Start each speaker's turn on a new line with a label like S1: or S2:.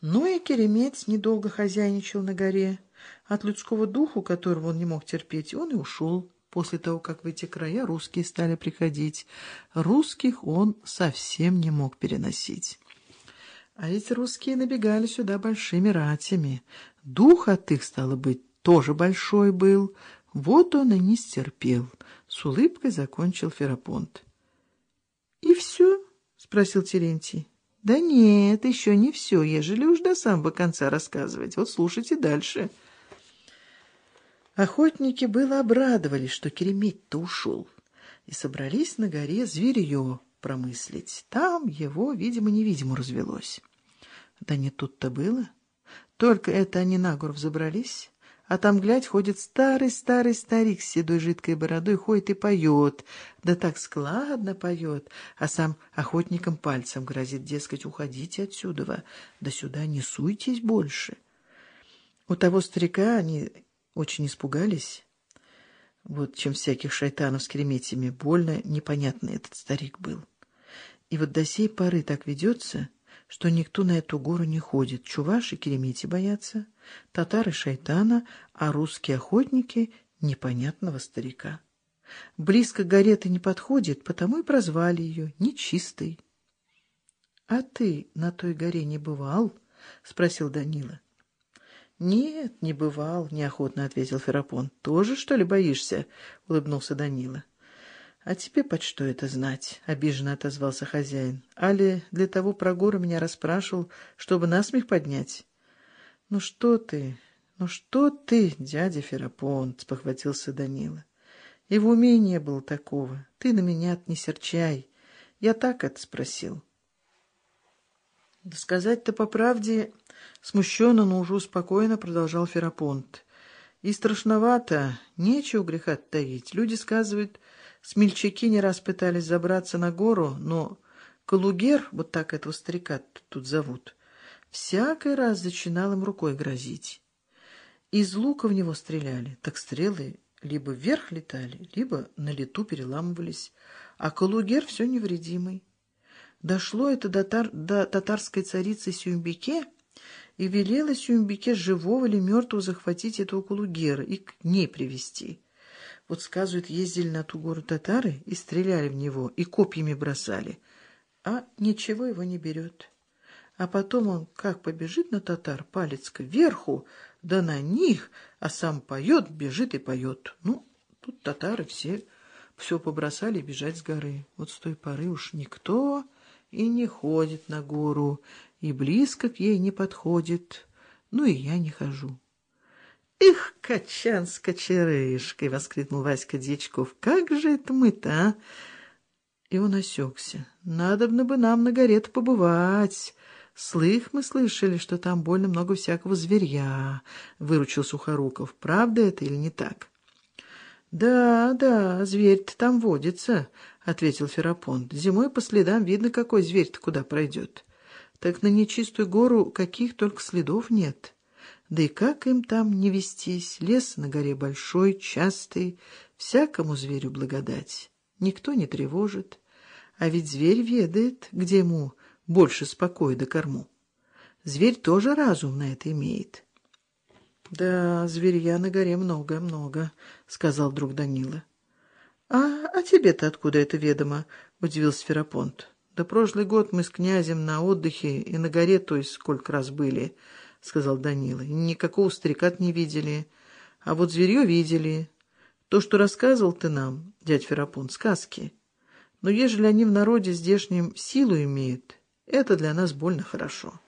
S1: Ну и Керемец недолго хозяйничал на горе. От людского духу, которого он не мог терпеть, он и ушел. После того, как в эти края русские стали приходить, русских он совсем не мог переносить. А эти русские набегали сюда большими ратями. Дух от их, стало быть, тоже большой был. Вот он и не стерпел. С улыбкой закончил Ферапонт. — И все? — спросил Терентий. — Да нет, еще не все, ежели уж до самого конца рассказывать. Вот слушайте дальше. — Охотники было обрадовались, что Керемет-то ушел, и собрались на горе зверье промыслить. Там его, видимо-невидимо, развелось. Да не тут-то было. Только это они на гору взобрались, а там, глядь, ходит старый-старый старик с седой жидкой бородой, ходит и поет, да так складно поет, а сам охотникам пальцем грозит, дескать, уходите отсюда, да сюда не суйтесь больше. У того старика они очень испугались. Вот чем всяких шайтанов с кереметями больно непонятный этот старик был. И вот до сей поры так ведется, что никто на эту гору не ходит. Чуваши керемети боятся, татары шайтана, а русские охотники непонятного старика. Близко к горе-то не подходит, потому и прозвали ее нечистой. — А ты на той горе не бывал? — спросил Данила. «Нет, не бывал», — неохотно ответил Ферапон. «Тоже, что ли, боишься?» — улыбнулся Данила. «А тебе под что это знать?» — обиженно отозвался хозяин. «Али для того про гору меня расспрашивал, чтобы насмех поднять?» «Ну что ты, ну что ты, дядя Ферапон?» — спохватился Данила. «И в уме не было такого. Ты на меня не серчай. Я так это спросил». Да сказать-то по правде, смущенно, но уже спокойно продолжал Ферапонт. И страшновато, нечего греха таить. Люди сказывают, смельчаки не раз пытались забраться на гору, но Калугер, вот так этого старика тут зовут, всякий раз зачинал им рукой грозить. Из лука в него стреляли, так стрелы либо вверх летали, либо на лету переламывались, а Калугер все невредимый. Дошло это до, тар, до татарской царицы Сюмбике, и велела Сюмбике живого или мертвого захватить этого кулугера и к ней привести. Вот, сказывают, ездили на ту гору татары и стреляли в него, и копьями бросали, а ничего его не берет. А потом он как побежит на татар, палец кверху, да на них, а сам поет, бежит и поет. Ну, тут татары все все побросали бежать с горы. Вот с той поры уж никто и не ходит на гору, и близко к ей не подходит, ну и я не хожу. «Эх, качан с кочерышкой!» — воскликнул Васька Дьячков. «Как же это мы-то, а?» И он осекся. «Надобно бы нам на горе-то побывать. Слых мы слышали, что там больно много всякого зверья», — выручил Сухоруков. «Правда это или не так?» «Да, да, зверь-то там водится», — ответил Ферапонт. «Зимой по следам видно, какой зверь-то куда пройдет. Так на нечистую гору каких только следов нет. Да и как им там не вестись? Лес на горе большой, частый, всякому зверю благодать. Никто не тревожит. А ведь зверь ведает, где ему больше спокоя до корму. Зверь тоже разум на это имеет». «Да, зверья на горе много-много», — сказал друг Данила. «А, а тебе-то откуда это ведомо?» — удивился Ферапонт. «Да прошлый год мы с князем на отдыхе и на горе, то есть сколько раз были», — сказал Данила. «Никакого старика не видели, а вот зверье видели. То, что рассказывал ты нам, дядь Ферапонт, сказки. Но ежели они в народе здешнем силу имеют, это для нас больно хорошо».